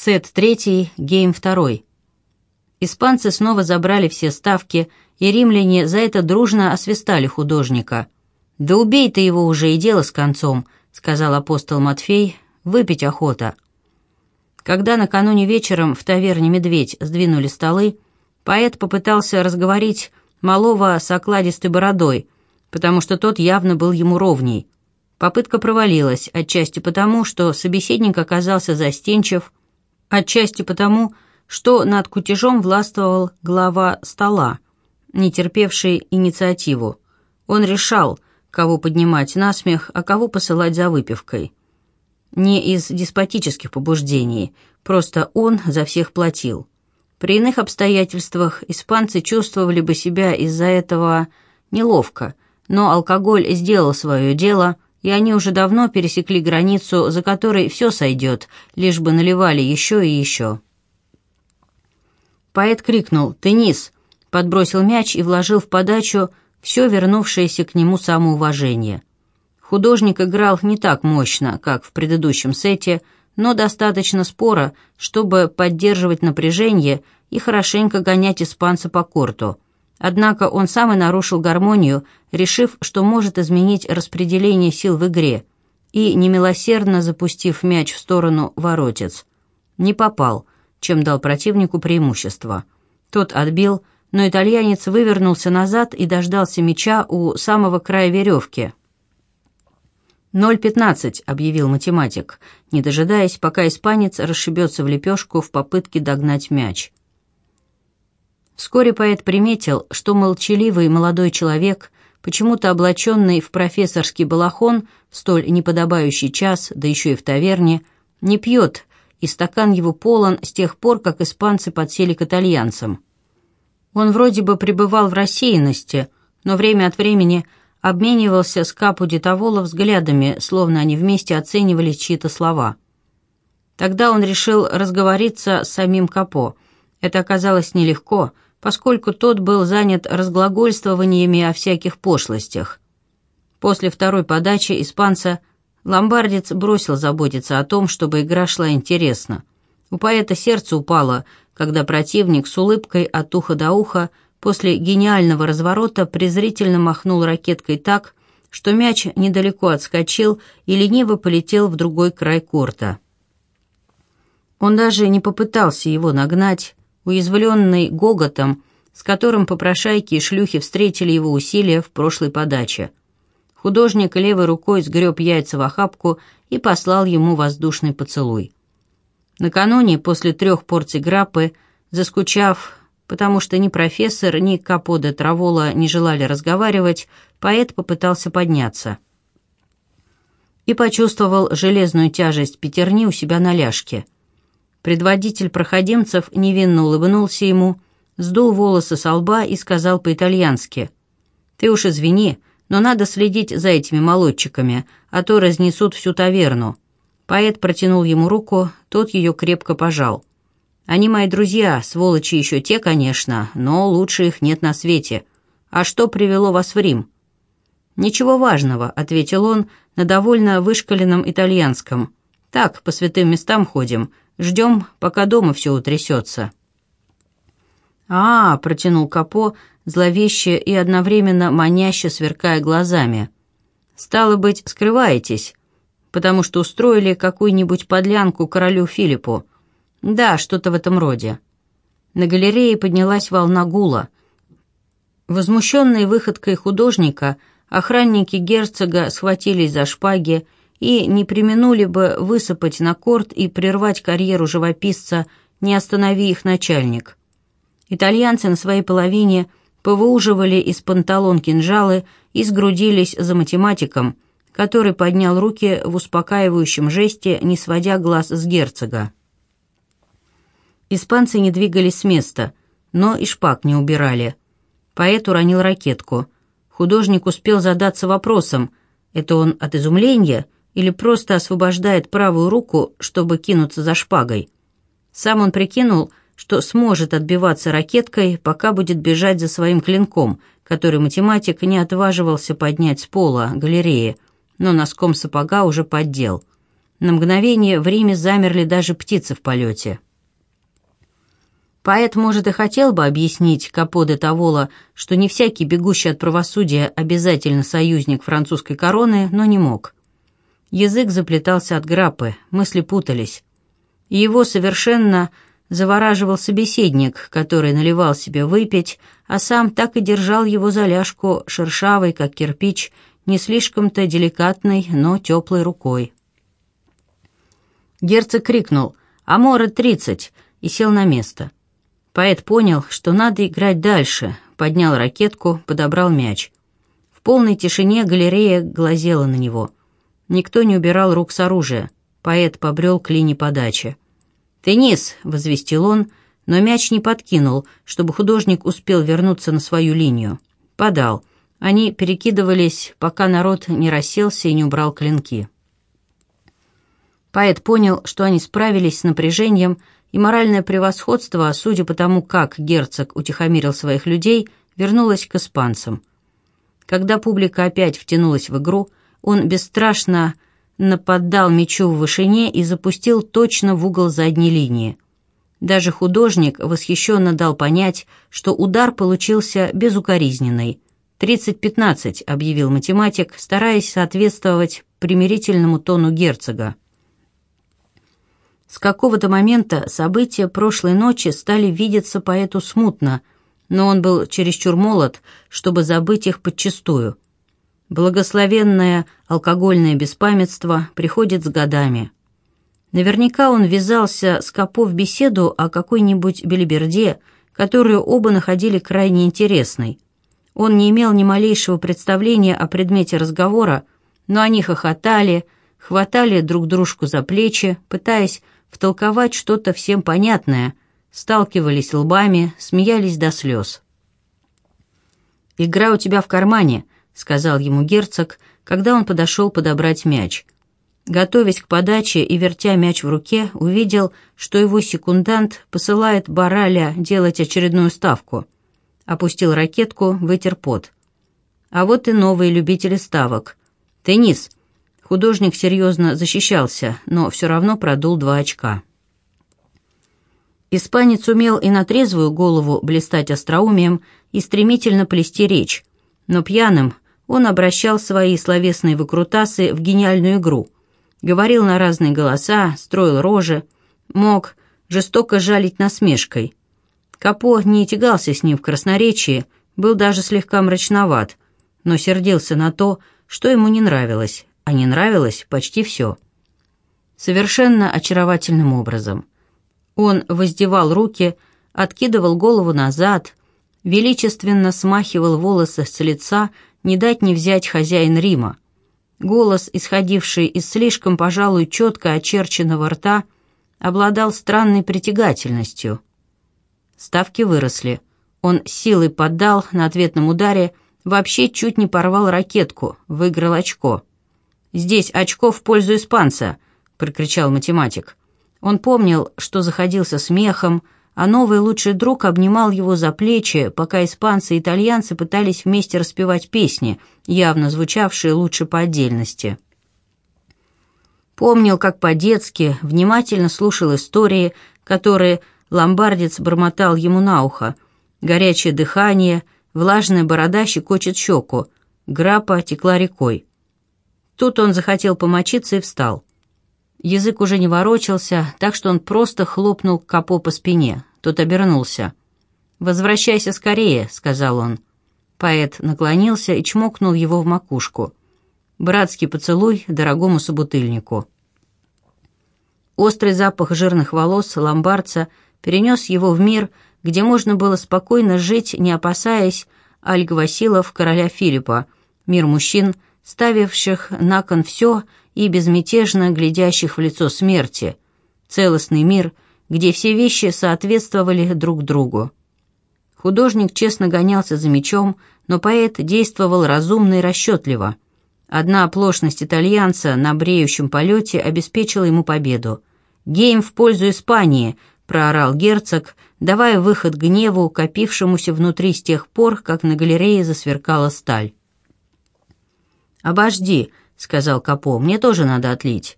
Сет третий, гейм второй. Испанцы снова забрали все ставки, и римляне за это дружно освистали художника. «Да убей ты его уже, и дело с концом», — сказал апостол Матфей, — «выпить охота». Когда накануне вечером в таверне «Медведь» сдвинули столы, поэт попытался разговорить малого с окладистой бородой, потому что тот явно был ему ровней. Попытка провалилась, отчасти потому, что собеседник оказался застенчив, отчасти потому, что над кутежом властвовал глава стола, не терпевший инициативу. Он решал, кого поднимать на смех, а кого посылать за выпивкой. Не из деспотических побуждений, просто он за всех платил. При иных обстоятельствах испанцы чувствовали бы себя из-за этого неловко, но алкоголь сделал свое дело, и они уже давно пересекли границу, за которой все сойдет, лишь бы наливали еще и еще. Поэт крикнул «Теннис!», подбросил мяч и вложил в подачу все вернувшееся к нему самоуважение. Художник играл не так мощно, как в предыдущем сете, но достаточно спора, чтобы поддерживать напряжение и хорошенько гонять испанца по корту. Однако он сам и нарушил гармонию, решив, что может изменить распределение сил в игре, и немилосердно запустив мяч в сторону воротец. Не попал, чем дал противнику преимущество. Тот отбил, но итальянец вывернулся назад и дождался мяча у самого края веревки. «Ноль пятнадцать», — объявил математик, не дожидаясь, пока испанец расшибется в лепешку в попытке догнать мяч. Вскоре поэт приметил, что молчаливый молодой человек, почему-то облаченный в профессорский балахон, столь неподобающий час, да еще и в таверне, не пьет, и стакан его полон с тех пор, как испанцы подсели к итальянцам. Он вроде бы пребывал в рассеянности, но время от времени обменивался с Капу Дитавола взглядами, словно они вместе оценивали чьи-то слова. Тогда он решил разговориться с самим Капо. Это оказалось нелегко, поскольку тот был занят разглагольствованиями о всяких пошлостях. После второй подачи испанца ломбардец бросил заботиться о том, чтобы игра шла интересно. У поэта сердце упало, когда противник с улыбкой от уха до уха после гениального разворота презрительно махнул ракеткой так, что мяч недалеко отскочил и лениво полетел в другой край корта. Он даже не попытался его нагнать, уязвленный гоготом, с которым попрошайки и шлюхи встретили его усилия в прошлой подаче. Художник левой рукой сгреб яйца в охапку и послал ему воздушный поцелуй. Накануне, после трех порций граппы, заскучав, потому что ни профессор, ни Капо де Травола не желали разговаривать, поэт попытался подняться. И почувствовал железную тяжесть пятерни у себя на ляжке. Предводитель проходимцев невинно улыбнулся ему, сдул волосы со лба и сказал по-итальянски, «Ты уж извини, но надо следить за этими молодчиками, а то разнесут всю таверну». Поэт протянул ему руку, тот ее крепко пожал. «Они мои друзья, сволочи еще те, конечно, но лучше их нет на свете. А что привело вас в Рим?» «Ничего важного», — ответил он на довольно вышкаленном итальянском. «Так, по святым местам ходим, ждем, пока дома все утрясется». «А, — протянул Капо, зловеще и одновременно маняще сверкая глазами. «Стало быть, скрываетесь, потому что устроили какую-нибудь подлянку королю Филиппу. Да, что-то в этом роде. На галерее поднялась волна гула. Возмущенные выходкой художника, охранники герцога схватились за шпаги и не применули бы высыпать на корт и прервать карьеру живописца, не останови их начальник. Итальянцы на своей половине повыуживали из панталон кинжалы и сгрудились за математиком – который поднял руки в успокаивающем жесте, не сводя глаз с герцога. Испанцы не двигались с места, но и шпаг не убирали. Поэт уронил ракетку. Художник успел задаться вопросом, это он от изумления или просто освобождает правую руку, чтобы кинуться за шпагой. Сам он прикинул, что сможет отбиваться ракеткой, пока будет бежать за своим клинком, который математик не отваживался поднять с пола галереи – но носком сапога уже поддел. На мгновение в Риме замерли даже птицы в полете. Поэт, может, и хотел бы объяснить Капо де Тавола, что не всякий бегущий от правосудия обязательно союзник французской короны, но не мог. Язык заплетался от граппы, мысли путались. Его совершенно завораживал собеседник, который наливал себе выпить, а сам так и держал его за ляжку шершавой, как кирпич, не слишком-то деликатной, но теплой рукой. Герцог крикнул «Амора, тридцать!» и сел на место. Поэт понял, что надо играть дальше, поднял ракетку, подобрал мяч. В полной тишине галерея глазела на него. Никто не убирал рук с оружия. Поэт побрел к линии подачи. «Теннис!» — возвестил он, но мяч не подкинул, чтобы художник успел вернуться на свою линию. Подал. Они перекидывались, пока народ не расселся и не убрал клинки. Поэт понял, что они справились с напряжением, и моральное превосходство, судя по тому, как герцог утихомирил своих людей, вернулось к испанцам. Когда публика опять втянулась в игру, он бесстрашно нападал мячу в вышине и запустил точно в угол задней линии. Даже художник восхищенно дал понять, что удар получился безукоризненный. «Тридцать-пятнадцать», — объявил математик, стараясь соответствовать примирительному тону герцога. С какого-то момента события прошлой ночи стали видеться поэту смутно, но он был чересчур молод, чтобы забыть их подчистую. Благословенное алкогольное беспамятство приходит с годами. Наверняка он ввязался с Капо в беседу о какой-нибудь белиберде, которую оба находили крайне интересной. Он не имел ни малейшего представления о предмете разговора, но они хохотали, хватали друг дружку за плечи, пытаясь втолковать что-то всем понятное, сталкивались лбами, смеялись до слез. «Игра у тебя в кармане», — сказал ему герцог, когда он подошел подобрать мяч. Готовясь к подаче и вертя мяч в руке, увидел, что его секундант посылает Бараля делать очередную ставку. Опустил ракетку, вытер пот. А вот и новые любители ставок. «Теннис», Художник серьезно защищался, но все равно продул два очка. Испанец умел и на трезвую голову блистать остроумием и стремительно плести речь, но пьяным он обращал свои словесные выкрутасы в гениальную игру, говорил на разные голоса, строил рожи, мог жестоко жалить насмешкой. Капо не тягался с ним в красноречии, был даже слегка мрачноват, но сердился на то, что ему не нравилось, а не нравилось почти все. Совершенно очаровательным образом. Он воздевал руки, откидывал голову назад, величественно смахивал волосы с лица, не дать не взять хозяин Рима. Голос, исходивший из слишком, пожалуй, четко очерченного рта, обладал странной притягательностью. Ставки выросли. Он силой поддал на ответном ударе, вообще чуть не порвал ракетку, выиграл очко. «Здесь очко в пользу испанца», — прокричал математик. Он помнил, что заходился смехом, а новый лучший друг обнимал его за плечи, пока испанцы и итальянцы пытались вместе распевать песни, явно звучавшие лучше по отдельности. Помнил, как по-детски внимательно слушал истории, которые ломбардец бормотал ему на ухо. Горячее дыхание, влажная борода щекочет щеку, грапа текла рекой. Тут он захотел помочиться и встал. Язык уже не ворочался, так что он просто хлопнул Капо по спине. Тот обернулся. «Возвращайся скорее», — сказал он. Поэт наклонился и чмокнул его в макушку. Братский поцелуй дорогому собутыльнику. Острый запах жирных волос ломбардца перенес его в мир, где можно было спокойно жить, не опасаясь Альг Василов, короля Филиппа, мир мужчин — ставивших на кон все и безмятежно глядящих в лицо смерти, целостный мир, где все вещи соответствовали друг другу. Художник честно гонялся за мечом, но поэт действовал разумно и расчетливо. Одна оплошность итальянца на бреющем полете обеспечила ему победу. «Гейм в пользу Испании!» — проорал герцог, давая выход гневу, копившемуся внутри с тех пор, как на галерее засверкала сталь. «Обожди», — сказал Капо, — «мне тоже надо отлить».